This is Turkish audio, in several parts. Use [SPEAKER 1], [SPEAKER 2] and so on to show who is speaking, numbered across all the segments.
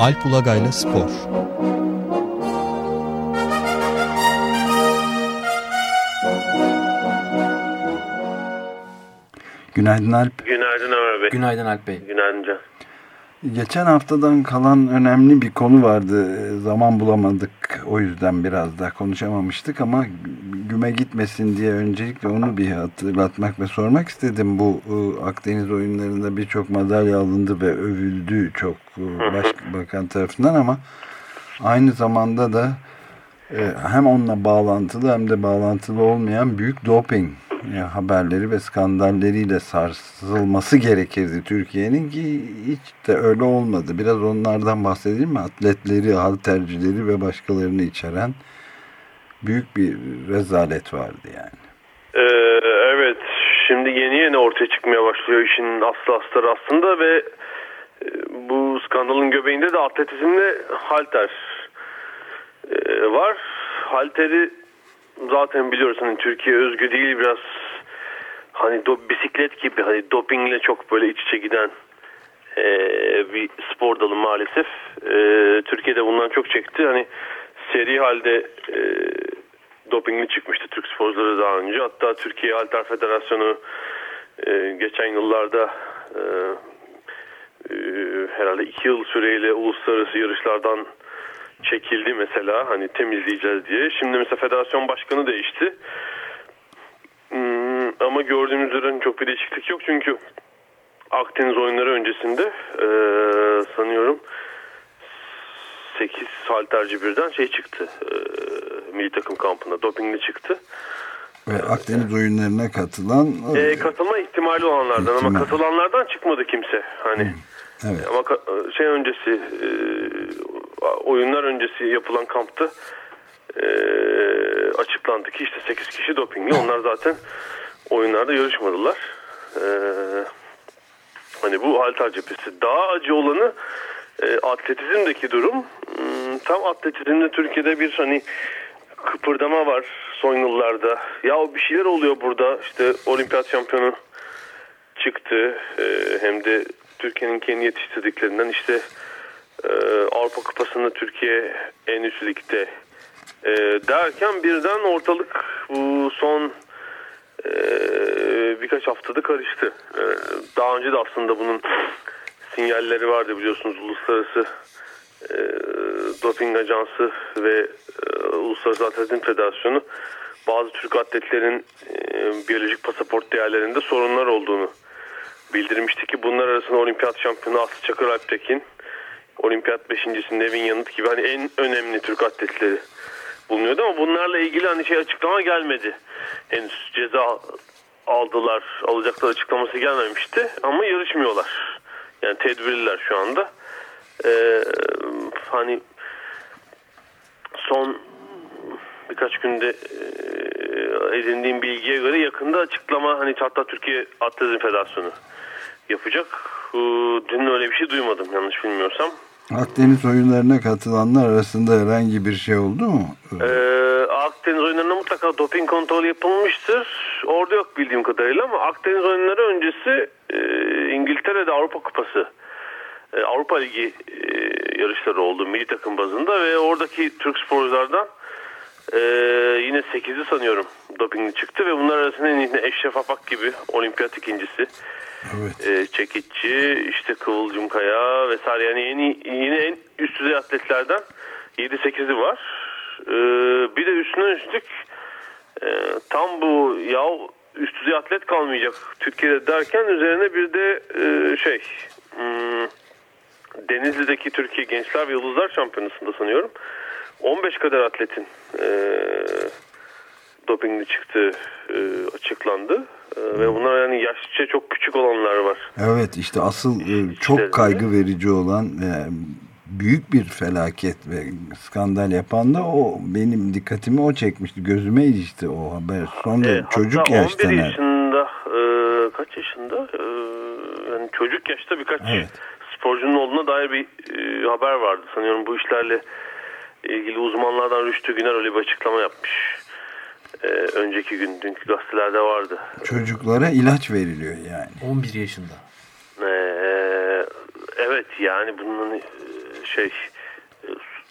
[SPEAKER 1] Alp Ulagay'la Spor
[SPEAKER 2] Günaydın Alp.
[SPEAKER 3] Günaydın Ömer Bey.
[SPEAKER 4] Günaydın Alp Bey.
[SPEAKER 3] Günaydın Can.
[SPEAKER 2] Geçen haftadan kalan önemli bir konu vardı. Zaman bulamadık. O yüzden biraz daha konuşamamıştık ama güme gitmesin diye öncelikle onu bir hatırlatmak ve sormak istedim. Bu e, Akdeniz oyunlarında birçok madalya alındı ve övüldü çok başbakan tarafından ama aynı zamanda da e, hem onunla bağlantılı hem de bağlantılı olmayan büyük doping ya haberleri ve skandalleriyle sarsılması gerekirdi Türkiye'nin ki hiç de öyle olmadı. Biraz onlardan bahsedelim mi? Atletleri, haltercileri ve başkalarını içeren büyük bir rezalet vardı yani.
[SPEAKER 3] Ee, evet, şimdi yeni yeni ortaya çıkmaya başlıyor işin aslı astarı aslında ve e, bu skandalın göbeğinde de atletizmle halter e, var. Halteri zaten biliyorsun hani Türkiye özgü değil biraz hani do, bisiklet gibi hani dopingle çok böyle iç içe giden e, bir spor dalı maalesef. E, Türkiye'de bundan çok çekti. Hani seri halde e, dopingli çıkmıştı Türk sporcuları daha önce. Hatta Türkiye Halter Federasyonu e, geçen yıllarda e, herhalde iki yıl süreyle uluslararası yarışlardan çekildi mesela hani temizleyeceğiz diye. Şimdi mesela federasyon başkanı değişti. Hmm, ama gördüğümüz üzere çok bir değişiklik yok çünkü Akdeniz oyunları öncesinde e, sanıyorum 8 halterci birden şey çıktı. E, milli takım kampında dopingli çıktı.
[SPEAKER 2] Ve Akdeniz oyunlarına katılan
[SPEAKER 3] e, katılma ihtimali olanlardan ihtimal. ama katılanlardan çıkmadı kimse. Hani
[SPEAKER 2] hmm, evet.
[SPEAKER 3] ama şey öncesi e, oyunlar öncesi yapılan kampta e, açıklandı ki işte 8 kişi dopingli. Onlar zaten oyunlarda yarışmadılar. E, hani bu halter cephesi. Daha acı olanı atletizmdeki durum. Hmm, tam atletizmde Türkiye'de bir hani kıpırdama var son yıllarda. Ya bir şeyler oluyor burada. İşte olimpiyat şampiyonu çıktı. Hem de Türkiye'nin kendi yetiştirdiklerinden işte e, Avrupa Kupası'nda Türkiye en üst ligde e, derken birden ortalık bu son e, birkaç haftada karıştı. E, daha önce de aslında bunun sinyalleri vardı biliyorsunuz uluslararası e, doping ajansı ve e, Uluslararası Atletizm Federasyonu bazı Türk atletlerin e, biyolojik pasaport değerlerinde sorunlar olduğunu bildirmişti ki bunlar arasında olimpiyat şampiyonu Aslı Çakır Alptekin olimpiyat beşincisinde Nevin Yanıt gibi hani en önemli Türk atletleri bulunuyordu ama bunlarla ilgili hani şey açıklama gelmedi. Henüz ceza aldılar, alacaklar açıklaması gelmemişti ama yarışmıyorlar. Yani tedbirliler şu anda. Ee, hani son birkaç günde e, edindiğim bilgiye göre yakında açıklama hani hatta Türkiye Atletizm Federasyonu yapacak. Dün öyle bir şey duymadım yanlış bilmiyorsam.
[SPEAKER 2] Akdeniz oyunlarına katılanlar arasında herhangi bir şey oldu mu?
[SPEAKER 3] Ee, Akdeniz oyunlarına mutlaka doping kontrolü yapılmıştır. Orada yok bildiğim kadarıyla ama Akdeniz oyunları öncesi e, İngiltere'de Avrupa Kupası, e, Avrupa Ligi e, yarışları oldu milli takım bazında ve oradaki Türk sporculardan e, yine 8'i sanıyorum dopingli çıktı ve bunlar arasında Eşref Apak gibi olimpiyat ikincisi
[SPEAKER 2] Evet.
[SPEAKER 3] E, çekici, işte Kıvılcım Kaya vesaire yani yeni, yine en üst düzey atletlerden 7-8'i var. E, bir de üstüne üstlük e, tam bu ya üst düzey atlet kalmayacak Türkiye'de derken üzerine bir de e, şey hmm, Denizli'deki Türkiye Gençler ve Yıldızlar Şampiyonası'nda sanıyorum 15 kadar atletin e, dopingli çıktığı e, açıklandı. E, ve bunlar yani yaşça çok küçük olanlar var.
[SPEAKER 2] Evet işte asıl e, çok kaygı verici olan büyük bir felaket ve skandal yapan da o benim dikkatimi o çekmişti. Gözüme ilişti o haber. Sonra
[SPEAKER 3] e,
[SPEAKER 2] çocuk yaşta.
[SPEAKER 3] 11 yaşında e, kaç yaşında? E, yani çocuk yaşta birkaç
[SPEAKER 2] evet.
[SPEAKER 3] sporcunun olduğuna dair bir e, haber vardı. Sanıyorum bu işlerle ilgili uzmanlardan Rüştü Güner öyle bir açıklama yapmış. Ee, önceki gün dünkü gazetelerde vardı.
[SPEAKER 2] Çocuklara ilaç veriliyor yani.
[SPEAKER 4] 11 yaşında.
[SPEAKER 3] Ee, evet yani bunun şey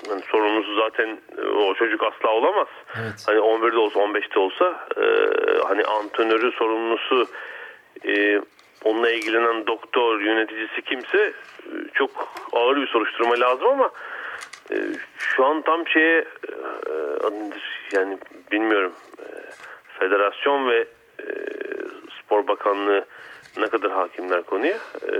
[SPEAKER 3] yani sorumlusu zaten o çocuk asla olamaz.
[SPEAKER 1] Evet.
[SPEAKER 3] Hani 11'de olsa 15'te olsa e, hani antrenörü sorumlusu e, onunla ilgilenen doktor yöneticisi kimse e, çok ağır bir soruşturma lazım ama e, şu an tam şeye e, yani bilmiyorum e, federasyon ve e, spor bakanlığı ne kadar hakimler konuya. E,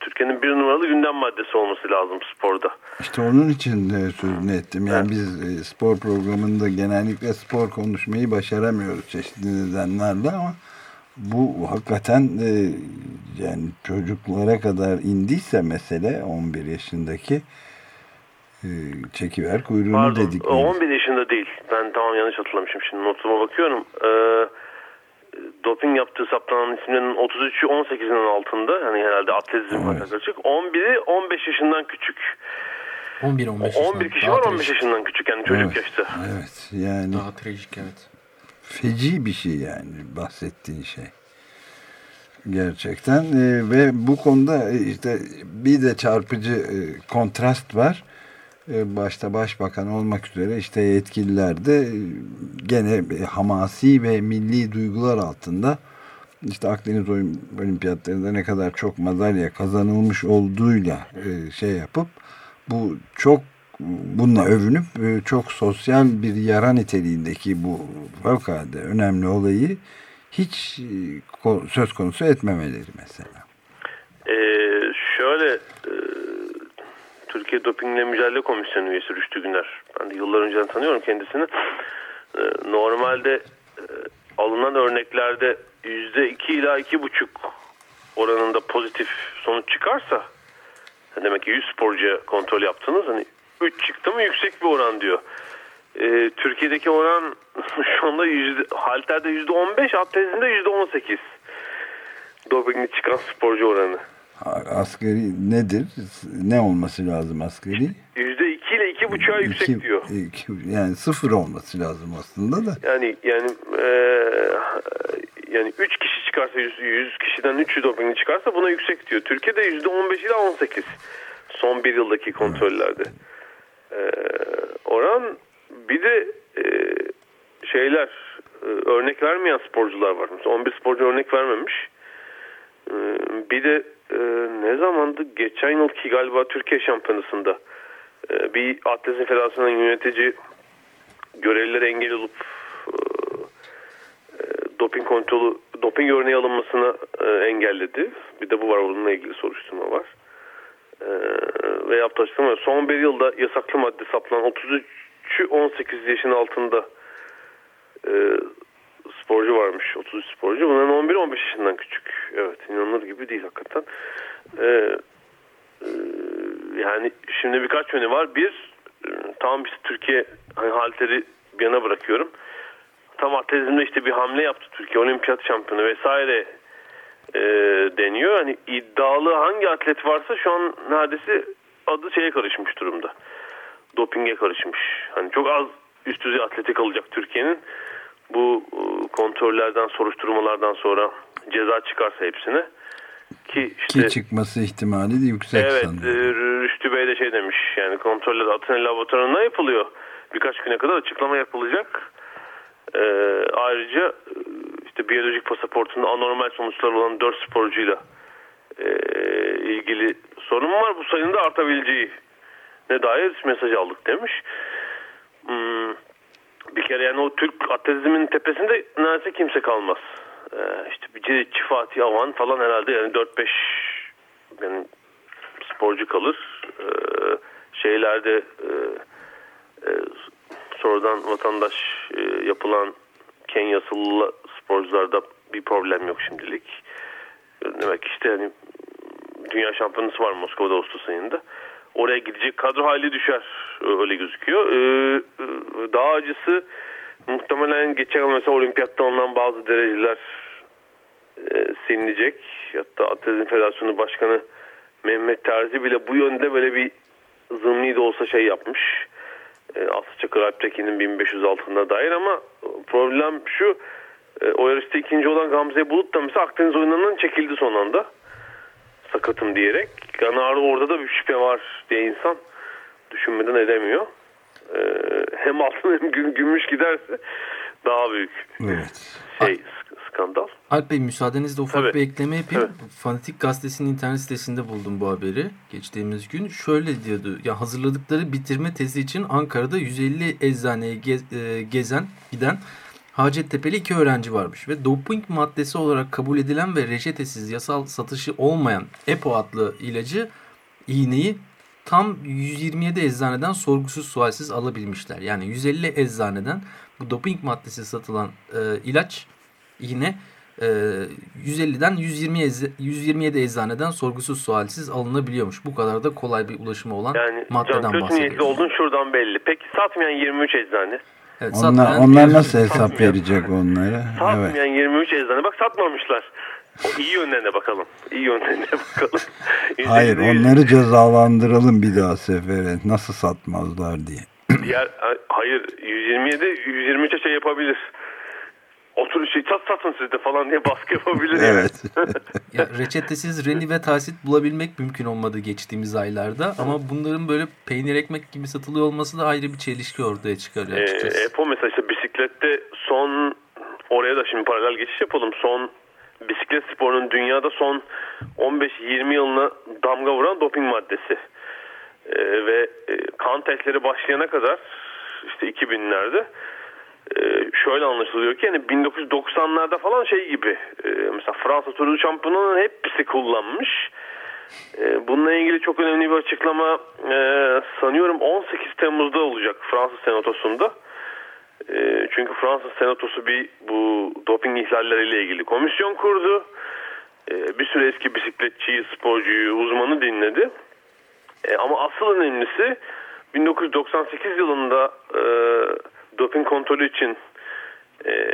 [SPEAKER 3] Türkiye'nin bir numaralı gündem maddesi olması lazım sporda.
[SPEAKER 2] İşte onun için de sözünü ettim. Yani evet. biz spor programında genellikle spor konuşmayı başaramıyoruz çeşitli nedenlerle ama bu hakikaten e, yani çocuklara kadar indiyse mesele 11 yaşındaki çekiver kuyruğunu
[SPEAKER 3] Pardon,
[SPEAKER 2] dedik.
[SPEAKER 3] 11 yaşında değil. Ben tamam yanlış hatırlamışım. Şimdi notuma bakıyorum. Eee doping yaptığı saptanan isimlerin 33'ü 18'in altında. Yani herhalde atletizm evet. açık. 11'i 15 yaşından küçük.
[SPEAKER 1] 11 15 yaşından.
[SPEAKER 3] 11 kişi var 15 yaşından küçük yani çocuk
[SPEAKER 2] evet,
[SPEAKER 3] yaşta.
[SPEAKER 2] Evet yani.
[SPEAKER 1] Daha trajik evet.
[SPEAKER 2] Feci bir şey yani bahsettiğin şey. Gerçekten ee, ve bu konuda işte bir de çarpıcı e, kontrast var başta başbakan olmak üzere işte yetkililer de gene hamasi ve milli duygular altında işte Akdeniz Olimpiyatlarında ne kadar çok madalya kazanılmış olduğuyla şey yapıp bu çok bununla övünüp çok sosyal bir yara niteliğindeki bu fevkalade önemli olayı hiç söz konusu etmemeleri mesela.
[SPEAKER 3] Ee, şöyle e Türkiye Dopingle Mücadele Komisyonu üyesi Rüştü Güner. Ben de yıllar önceden tanıyorum kendisini. Ee, normalde e, alınan örneklerde %2 ila 2,5 oranında pozitif sonuç çıkarsa demek ki 100 sporcuya kontrol yaptınız. Hani 3 çıktı mı yüksek bir oran diyor. Ee, Türkiye'deki oran şu anda yüzde, halterde %15, atletizmde %18 dopingli çıkan sporcu oranı.
[SPEAKER 2] Asgari nedir? Ne olması lazım asgari?
[SPEAKER 3] Yüzde iki ile iki buçuğa yüksek iki, diyor.
[SPEAKER 2] Iki, yani sıfır olması lazım aslında da.
[SPEAKER 3] Yani yani e, yani üç kişi çıkarsa yüz, yüz kişiden üç dopingi çıkarsa buna yüksek diyor. Türkiye'de yüzde on beş ile on sekiz son bir yıldaki kontrollerde. E, oran bir de e, şeyler e, örnek vermeyen sporcular var. Mesela 11 sporcu örnek vermemiş. E, bir de e, ne zamandı? Geçen yılki galiba Türkiye Şampiyonası'nda e, bir atletizm federasyonunun yönetici görevlileri engel olup e, doping kontrolü, doping örneği alınmasını e, engelledi. Bir de bu var bununla ilgili soruşturma var. E, ve yaptığı son bir yılda yasaklı madde saptanan 33'ü 18 yaşın altında e, sporcu varmış. 33 sporcu. Bunların 11-15 yaşından küçük. Evet inanılır gibi değil hakikaten. Ee, e, yani şimdi birkaç yönü var. Bir tam işte Türkiye hani halteri bir yana bırakıyorum. Tam atletizmde işte bir hamle yaptı Türkiye. Olimpiyat şampiyonu vesaire e, deniyor. Hani iddialı hangi atlet varsa şu an neredeyse adı şeye karışmış durumda. Dopinge karışmış. Hani çok az üst düzey atletik alacak Türkiye'nin bu e, kontrollerden soruşturmalardan sonra ceza çıkarsa hepsine ki işte
[SPEAKER 2] ki çıkması ihtimali de yüksek
[SPEAKER 3] evet,
[SPEAKER 2] sanırım.
[SPEAKER 3] E, Rüştü Bey de şey demiş yani kontroller Atina laboratuvarında yapılıyor. Birkaç güne kadar açıklama yapılacak. Ee, ayrıca e, işte biyolojik pasaportunda anormal sonuçlar olan 4 sporcuyla e, ilgili sorun var. Bu sayının da artabileceği ne dair mesaj aldık demiş. Hmm, bir kere yani o Türk atletizmin tepesinde neredeyse kimse kalmaz. Ee, işte bir Ciritçi, Fatih Avan falan herhalde yani 4-5 yani sporcu kalır. Ee, şeylerde e, e, sonradan vatandaş e, yapılan Kenyasılı sporcularda bir problem yok şimdilik. Demek işte yani dünya şampiyonası var Moskova'da Ağustos ayında. Oraya gidecek kadro hali düşer öyle gözüküyor. Daha acısı muhtemelen geçen mesela olimpiyatta alınan bazı dereceler e, silinicek. Hatta Atletizm Federasyonu Başkanı Mehmet Terzi bile bu yönde böyle bir zımni de olsa şey yapmış. E, Aslı Çakır Alptekin'in 1500 altında dair ama problem şu e, o yarışta ikinci olan Gamze Bulut da mesela Akdeniz oyunlarından çekildi son anda sakatım diyerek. Yani orada da bir şüphe var diye insan düşünmeden edemiyor. E, hem altın hem gümüş giderse daha büyük
[SPEAKER 2] evet.
[SPEAKER 3] şey skandal.
[SPEAKER 1] Alp Bey müsaadenizle ufak Tabii. bir ekleme yapayım. Evet. Fanatik Gazetesi'nin internet sitesinde buldum bu haberi geçtiğimiz gün. Şöyle diyordu. Ya hazırladıkları bitirme tezi için Ankara'da 150 eczaneye gez, e, gezen giden Hacettepe'li iki öğrenci varmış ve doping maddesi olarak kabul edilen ve reçetesiz yasal satışı olmayan EPO adlı ilacı iğneyi tam 127 eczaneden sorgusuz sualsiz alabilmişler. Yani 150 eczaneden bu doping maddesi satılan e, ilaç yine e, 150'den 120 eze, 127 eczaneden sorgusuz sualsiz alınabiliyormuş. Bu kadar da kolay bir ulaşımı olan
[SPEAKER 3] yani,
[SPEAKER 1] maddeden
[SPEAKER 3] bahsediyoruz. Yani olduğun şuradan belli. Peki satmayan 23 eczane?
[SPEAKER 2] Evet, onlar, onlar nasıl hesap satmayan, verecek onlara?
[SPEAKER 3] Satmayan evet. 23 eczane. Bak satmamışlar. O iyi yönlerine bakalım. İyi yönlerine bakalım.
[SPEAKER 2] Hayır onları cezalandıralım bir daha sefere. Nasıl satmazlar diye.
[SPEAKER 3] Diğer, hayır 127 123'e şey yapabilir otur şey sat satın siz de falan diye baskı yapabilir.
[SPEAKER 2] evet.
[SPEAKER 1] ya, reçetesiz reni ve tasit bulabilmek mümkün olmadı geçtiğimiz aylarda ama bunların böyle peynir ekmek gibi satılıyor olması da ayrı bir çelişki ortaya çıkarıyor açıkçası.
[SPEAKER 3] Ee, Epo mesela işte bisiklette son oraya da şimdi paralel geçiş yapalım. Son bisiklet sporunun dünyada son 15-20 yılına damga vuran doping maddesi. Ee, ve e, kan testleri başlayana kadar işte 2000'lerde ee, şöyle anlaşılıyor ki yani 1990'larda falan şey gibi e, mesela Fransa turu şampiyonunun hepsi kullanmış. E, bununla ilgili çok önemli bir açıklama e, sanıyorum 18 Temmuz'da olacak Fransız Senatosu'nda. E, çünkü Fransız Senatosu bir bu doping ihlalleriyle ilgili komisyon kurdu. E, bir süre eski bisikletçiyi, sporcuyu, uzmanı dinledi. E, ama asıl önemlisi 1998 yılında e, doping kontrolü için e,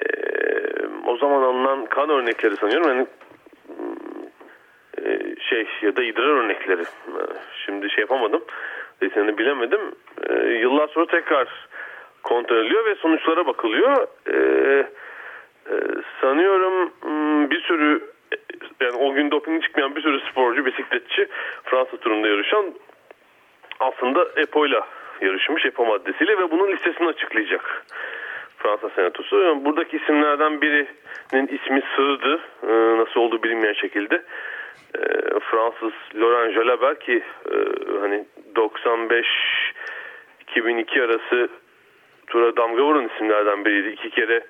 [SPEAKER 3] o zaman alınan kan örnekleri sanıyorum. Yani e, şey ya da idrar örnekleri. Şimdi şey yapamadım. Desenini bilemedim. E, yıllar sonra tekrar kontrol ediliyor ve sonuçlara bakılıyor. E, e, sanıyorum hmm, bir sürü yani o gün doping çıkmayan bir sürü sporcu bisikletçi Fransa turunda yarışan aslında EPO ile yarışmış EPO maddesiyle ve bunun listesini açıklayacak Fransa Senatosu. Yani buradaki isimlerden birinin ismi sığdı. Ee, nasıl olduğu bilinmeyen şekilde. Ee, Fransız Laurent Jalabert ki e, hani 95 2002 arası tura damga vuran isimlerden biriydi. İki kere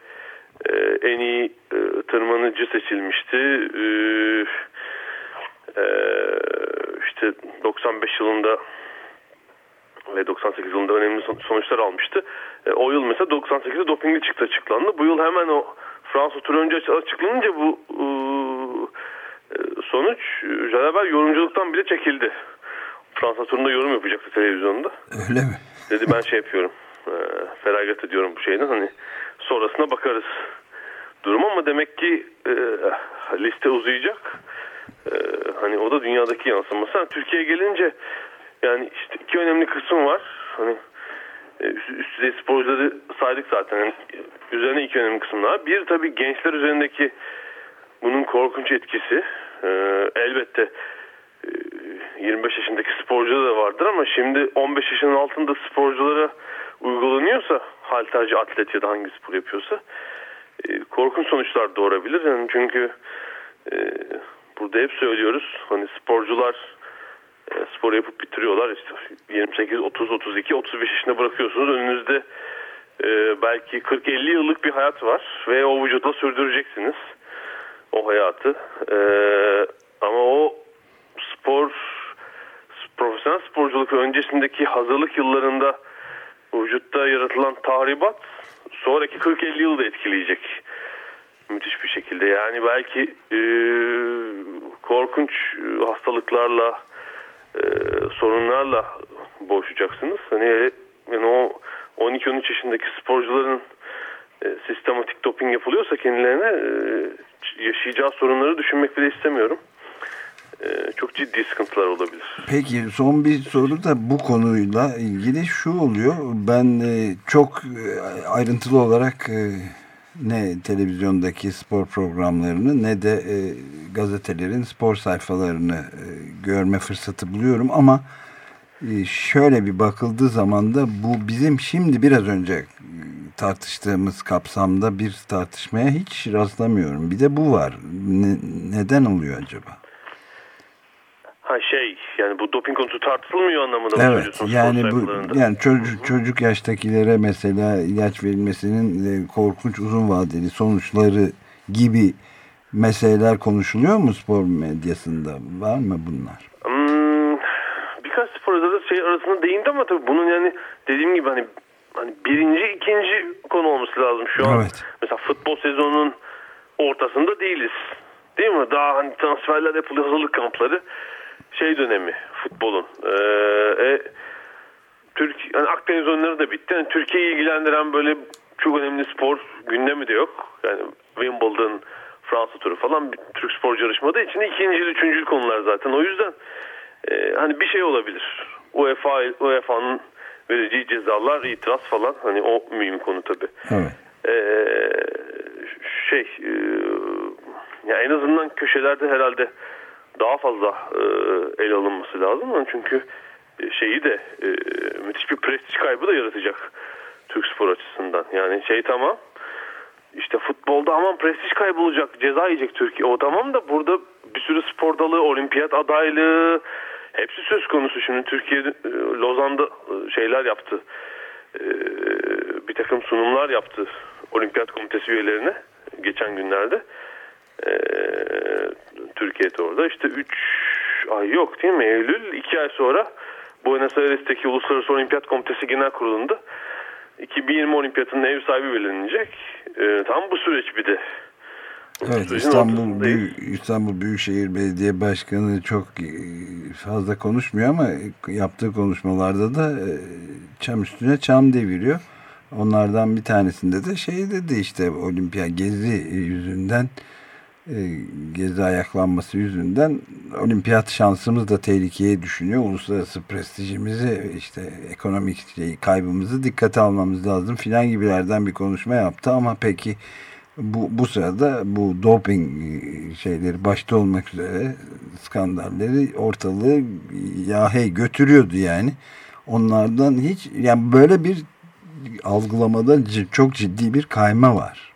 [SPEAKER 3] e, en iyi e, tırmanıcı seçilmişti. E, e, işte 95 yılında ve 98 yılında önemli sonuçlar almıştı. E, o yıl mesela 98'de dopingli çıktı açıklandı. Bu yıl hemen o Fransa turu önce açıklanınca bu e, sonuç Jalabert yorumculuktan bile çekildi. Fransa turunda yorum yapacaktı televizyonda.
[SPEAKER 2] Öyle mi?
[SPEAKER 3] Dedi ben şey yapıyorum. E, feragat ediyorum bu şeyden. Hani sonrasına bakarız durum ama demek ki e, liste uzayacak. E, hani o da dünyadaki yansıması. Yani Türkiye'ye gelince yani işte iki önemli kısım var. Hani e, üst düzey sporcuları saydık zaten. Yani üzerine iki önemli kısımlar. Bir tabii gençler üzerindeki bunun korkunç etkisi. Ee, elbette 25 e, yaşındaki sporcuda da vardır ama şimdi 15 yaşının altında sporculara uygulanıyorsa halterci atlet ya da hangi spor yapıyorsa e, korkunç sonuçlar doğurabilir. Yani çünkü burada hep söylüyoruz hani sporcular e, spor yapıp bitiriyorlar. İşte 28, 30, 32, 35 yaşında bırakıyorsunuz. Önünüzde e, belki 40-50 yıllık bir hayat var ve o vücutla sürdüreceksiniz o hayatı. E, ama o spor profesyonel sporculuk öncesindeki hazırlık yıllarında vücutta yaratılan tahribat sonraki 40-50 yılda etkileyecek. Müthiş bir şekilde. Yani belki e, korkunç hastalıklarla e, sorunlarla boğuşacaksınız. Hani yani o 12-13 yaşındaki sporcuların e, sistematik doping yapılıyorsa kendilerine e, yaşayacağı sorunları düşünmek bile istemiyorum. E, çok ciddi sıkıntılar olabilir.
[SPEAKER 2] Peki son bir soru da bu konuyla ilgili şu oluyor. Ben e, çok e, ayrıntılı olarak e, ne televizyondaki spor programlarını ne de e, gazetelerin spor sayfalarını e, görme fırsatı buluyorum ama e, şöyle bir bakıldığı zaman da bu bizim şimdi biraz önce tartıştığımız kapsamda bir tartışmaya hiç rastlamıyorum. Bir de bu var. Ne, neden oluyor acaba?
[SPEAKER 3] Ha şey yani bu doping konusu tartışılmıyor anlamında
[SPEAKER 2] mı evet, Yani bu yani çocuk çocuk yaştakilere mesela ilaç verilmesinin e, korkunç uzun vadeli sonuçları gibi meseleler konuşuluyor mu spor medyasında? Var mı bunlar?
[SPEAKER 3] Hmm, birkaç spor da şey arasında değindi ama tabii bunun yani dediğim gibi hani hani birinci, ikinci konu olması lazım şu an. Evet. Mesela futbol sezonunun ortasında değiliz. Değil mi? Daha hani transferler yapılıyor, hazırlık kampları. Şey dönemi futbolun. Ee, e, Türk, yani Akdeniz oyunları da bitti. Yani Türkiye'yi ilgilendiren böyle çok önemli spor gündemi de yok. Yani Wimbledon, Fransa turu falan Türk spor yarışmadığı için ikinci, üçüncü konular zaten. O yüzden e, hani bir şey olabilir. UEFA UEFA'nın vereceği cezalar, itiraz falan hani o mühim konu tabii.
[SPEAKER 2] Evet.
[SPEAKER 3] Ee, şey e, ya en azından köşelerde herhalde daha fazla e, ele alınması lazım. Çünkü şeyi de e, müthiş bir prestij kaybı da yaratacak Türk spor açısından. Yani şey tamam işte futbolda aman prestij kaybolacak ceza yiyecek Türkiye. O tamam da burada bir sürü spor dalı, olimpiyat adaylığı, Hepsi söz konusu. Şimdi Türkiye e, Lozan'da e, şeyler yaptı. E, bir takım sunumlar yaptı Olimpiyat Komitesi üyelerine geçen günlerde. Türkiye'de orada işte 3 ay yok değil mi? Eylül 2 ay sonra Buenos Aires'teki Uluslararası Olimpiyat Komitesi Genel Kurulu'nda 2020 Olimpiyatının ev sahibi belirlenecek. tam bu süreç bir de
[SPEAKER 2] Evet İstanbul, Büyük, İstanbul Büyükşehir Belediye Başkanı çok e, fazla konuşmuyor ama yaptığı konuşmalarda da e, çam üstüne çam deviriyor. Onlardan bir tanesinde de şey dedi işte olimpiyat gezi yüzünden e, gezi ayaklanması yüzünden olimpiyat şansımız da tehlikeye düşünüyor. Uluslararası prestijimizi işte ekonomik kaybımızı dikkate almamız lazım filan gibilerden bir konuşma yaptı ama peki bu, bu sırada bu doping e, şeyleri başta olmak üzere skandalleri ortalığı ya hey götürüyordu yani. Onlardan hiç yani böyle bir algılamada çok ciddi bir kayma var.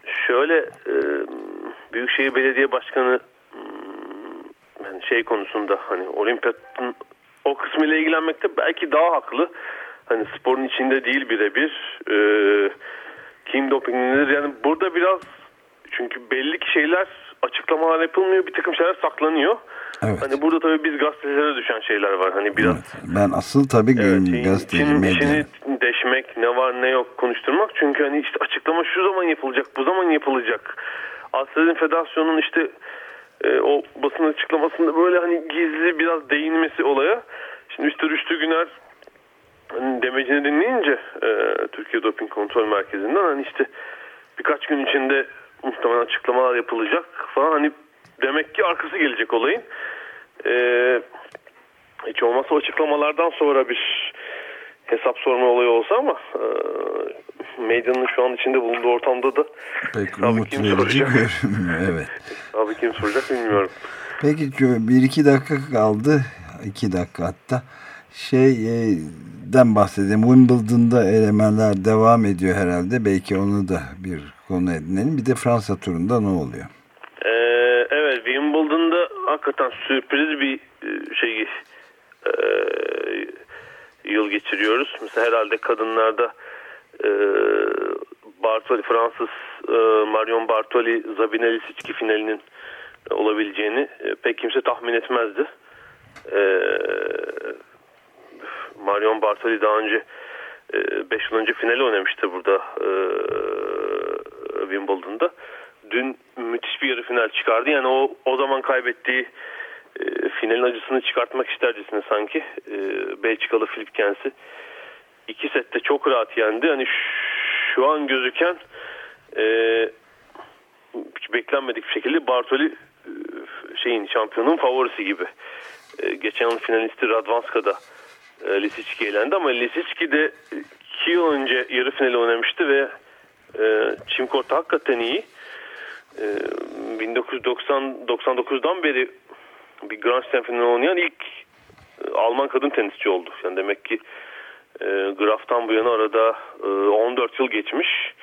[SPEAKER 3] Büyükşehir Belediye Başkanı hmm, yani şey konusunda hani olimpiyatın o kısmıyla ilgilenmekte belki daha haklı. Hani sporun içinde değil birebir. E, kim doping nedir? Yani burada biraz çünkü belli ki şeyler açıklamalar yapılmıyor. Bir takım şeyler saklanıyor. Evet. Hani burada tabii biz gazetelere düşen şeyler var. Hani biraz evet.
[SPEAKER 2] ben asıl tabii evet, gazeteci medya.
[SPEAKER 3] İçini deşmek, ne var ne yok konuşturmak. Çünkü hani işte açıklama şu zaman yapılacak, bu zaman yapılacak. Atletizm Federasyonu'nun işte e, o basın açıklamasında böyle hani gizli biraz değinmesi olaya. Şimdi işte Rüştü Güner hani demecini dinleyince e, Türkiye Doping Kontrol Merkezi'nden hani işte birkaç gün içinde muhtemelen açıklamalar yapılacak falan. Hani demek ki arkası gelecek olayın. Ee, hiç olmazsa açıklamalardan sonra bir hesap sorma olayı olsa ama e, medyanın şu an içinde bulunduğu ortamda da
[SPEAKER 2] Pek umut kim soracak? evet.
[SPEAKER 3] Abi kim soracak bilmiyorum.
[SPEAKER 2] Peki bir iki dakika kaldı. iki dakika hatta. Şeyden bahsedelim. Wimbledon'da elemanlar devam ediyor herhalde. Belki onu da bir konu edinelim. Bir de Fransa turunda ne oluyor?
[SPEAKER 3] Ee, evet Wimbledon'da hakikaten sürpriz bir e, şey e, yıl geçiriyoruz. Mesela herhalde kadınlarda e, Bartoli Fransız e, Marion Bartoli Zabine Lisicki finalinin olabileceğini e, pek kimse tahmin etmezdi. E, Marion Bartoli daha önce 5 e, yıl önce finali oynamıştı burada e, Wimbledon'da. Dün müthiş bir yarı final çıkardı. Yani o o zaman kaybettiği e, finalin acısını çıkartmak istercesine sanki. E, Belçikalı Filip Kens'i iki sette çok rahat yendi. Hani şu an gözüken e, hiç beklenmedik bir şekilde Bartoli e, şeyin şampiyonun favorisi gibi. E, geçen yıl finalisti Radvanska'da e, Lisicki elendi ama Lisicki de iki yıl önce yarı finali oynamıştı ve e, çim kortu hakikaten iyi. E, 1990 99'dan beri bir Grand Slam finali oynayan ilk Alman kadın tenisçi oldu. Yani demek ki e, Graf'tan bu yana arada e, 14 yıl geçmiş.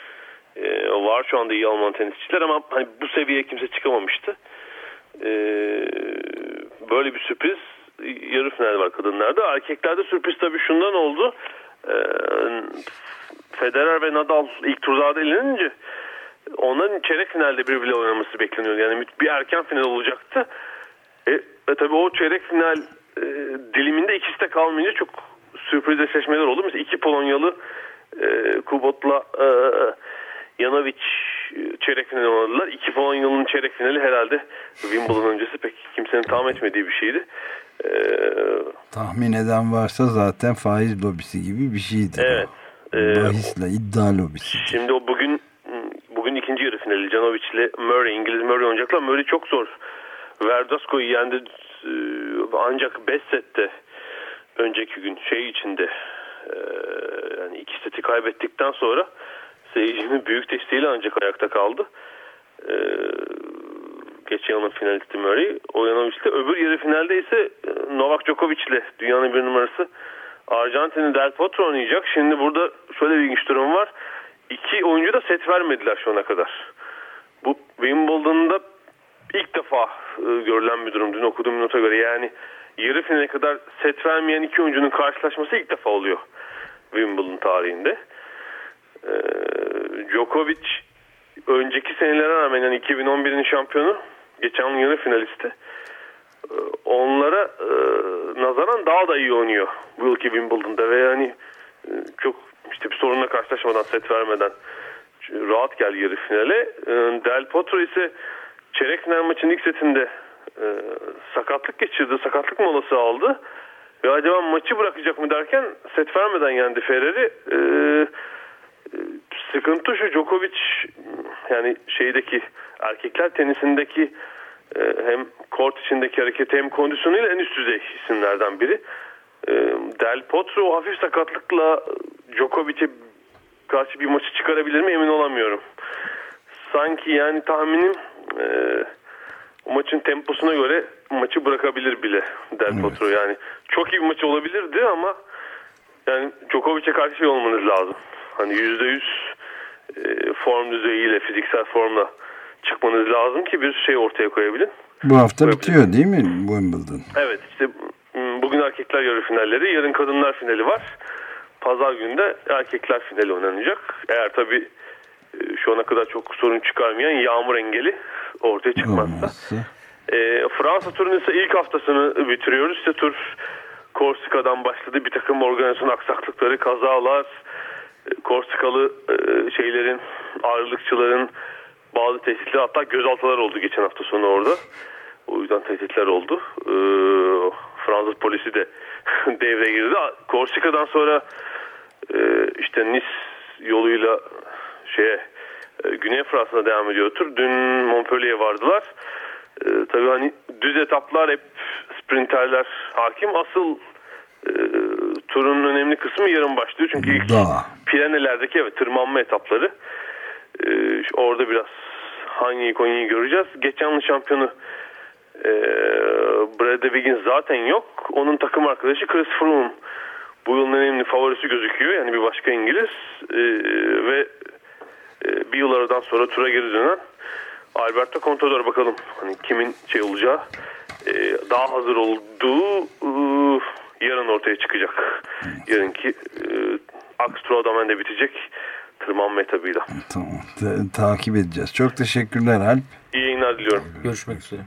[SPEAKER 3] E, var şu anda iyi Alman tenisçiler ama hani bu seviyeye kimse çıkamamıştı. E, böyle bir sürpriz yarı final var kadınlarda. Erkeklerde sürpriz tabii şundan oldu. E, Federer ve Nadal ilk turlarda elenince onların çeyrek finalde birbiriyle oynaması bekleniyordu. Yani bir erken final olacaktı. E, e tabii o çeyrek final e, diliminde ikisi de kalmayınca çok sürpriz eşleşmeler oldu. Mesela iki Polonyalı e, Kubot'la e, Janovic e, çeyrek final oynadılar. İki Polonyalı'nın çeyrek finali herhalde Wimbledon öncesi pek kimsenin tahmin etmediği bir şeydi.
[SPEAKER 2] E, Tahmin eden varsa zaten faiz lobisi gibi bir şeydi.
[SPEAKER 3] Evet.
[SPEAKER 2] O. E, Bahisle iddia lobisi.
[SPEAKER 3] Şimdi o bugün bugün ikinci yarı finali Janovic ile Murray, İngiliz Murray oynayacaklar. Murray çok zor. Verdasco'yu yendi e, ancak 5 sette önceki gün şey içinde e, yani iki seti kaybettikten sonra seyircinin büyük desteğiyle ancak ayakta kaldı. E, geçen yılın finalisti Murray. Oyanovic'le. Öbür yarı finalde ise Novak Djokovic ile dünyanın bir numarası Arjantin'in Del Potro oynayacak. Şimdi burada şöyle bir ilginç durum var. İki oyuncu da set vermediler şu ana kadar. Bu Wimbledon'da ilk defa e, görülen bir durum. Dün okuduğum nota göre yani yarı finale kadar set vermeyen iki oyuncunun karşılaşması ilk defa oluyor Wimbledon tarihinde. E, Djokovic önceki senelere rağmen yani 2011'in şampiyonu geçen yarı finalisti e, onlara e, nazaran daha da iyi oynuyor bu yılki Wimbledon'da ve yani e, çok işte bir sorunla karşılaşmadan set vermeden rahat gel yarı finale. E, Del Potro ise çeyrek final maçının ilk setinde e, sakatlık geçirdi. Sakatlık molası aldı. Ve acaba maçı bırakacak mı derken set vermeden yendi Ferrer'i. E, sıkıntı şu Djokovic yani şeydeki erkekler tenisindeki e, hem kort içindeki hareketi hem kondisyonuyla en üst düzey isimlerden biri. E, Del Potro o hafif sakatlıkla Djokovic'e karşı bir maçı çıkarabilir mi emin olamıyorum. Sanki yani tahminim e, maçın temposuna göre maçı bırakabilir bile Del Potro. Evet. Yani çok iyi bir maç olabilirdi ama yani Djokovic'e karşı şey olmanız lazım. Hani %100 e, form düzeyiyle, fiziksel formla çıkmanız lazım ki bir şey ortaya koyabilin.
[SPEAKER 2] Bu hafta bitiyor değil mi Wimbledon?
[SPEAKER 3] Evet işte bugün erkekler yarı finalleri, yarın kadınlar finali var. Pazar günde erkekler finali oynanacak. Eğer tabii şu ana kadar çok sorun çıkarmayan yağmur engeli ortaya çıkmazsa. E, Fransa turunun ise ilk haftasını bitiriyoruz. İşte tur Korsika'dan başladı. Bir takım organizasyon aksaklıkları, kazalar, e, Korsikalı e, şeylerin, ağırlıkçıların bazı tehditler hatta gözaltılar oldu geçen hafta sonu orada. O yüzden tehditler oldu. E, Fransız polisi de devreye girdi. Korsika'dan sonra e, işte Nice yoluyla şeye Güney Fransa'na devam ediyor tur. Dün Montpellier'e vardılar. E, tabii hani düz etaplar hep sprinterler hakim. Asıl e, turun önemli kısmı yarın başlıyor. Çünkü ilk Dağ. Pireneler'deki evet tırmanma etapları. E, orada biraz hangi Konya'yı göreceğiz. Geçen şampiyonu e, Bradley Wiggins zaten yok. Onun takım arkadaşı Chris Froome bu yılın önemli favorisi gözüküyor. Yani bir başka İngiliz e, ve aradan sonra tura geri dönen Alberto Contador bakalım hani kimin şey olacağı e, daha hazır olduğu e, yarın ortaya çıkacak. Yarınki e, Akstro de bitecek tırmanma etabıyla.
[SPEAKER 2] Tamam. Ta takip edeceğiz. Çok teşekkürler Alp.
[SPEAKER 3] İyi yayınlar diliyorum.
[SPEAKER 1] Görüşmek üzere.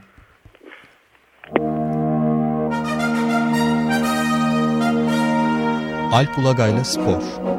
[SPEAKER 4] Alp Ulagay'la Spor